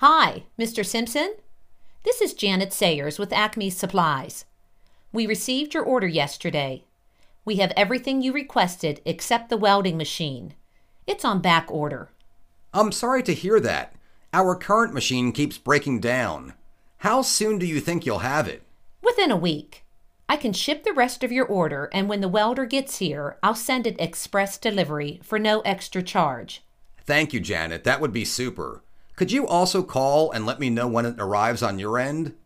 Hi, Mr. Simpson? This is Janet Sayers with Acme Supplies. We received your order yesterday. We have everything you requested except the welding machine. It's on back order. I'm sorry to hear that. Our current machine keeps breaking down. How soon do you think you'll have it? Within a week. I can ship the rest of your order, and when the welder gets here, I'll send it express delivery for no extra charge. Thank you, Janet. That would be super. Could you also call and let me know when it arrives on your end?